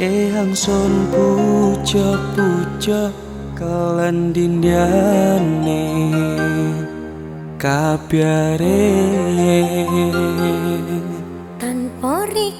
lare hangsun puja puja kelendindiane kabiare. Tanpa rikoson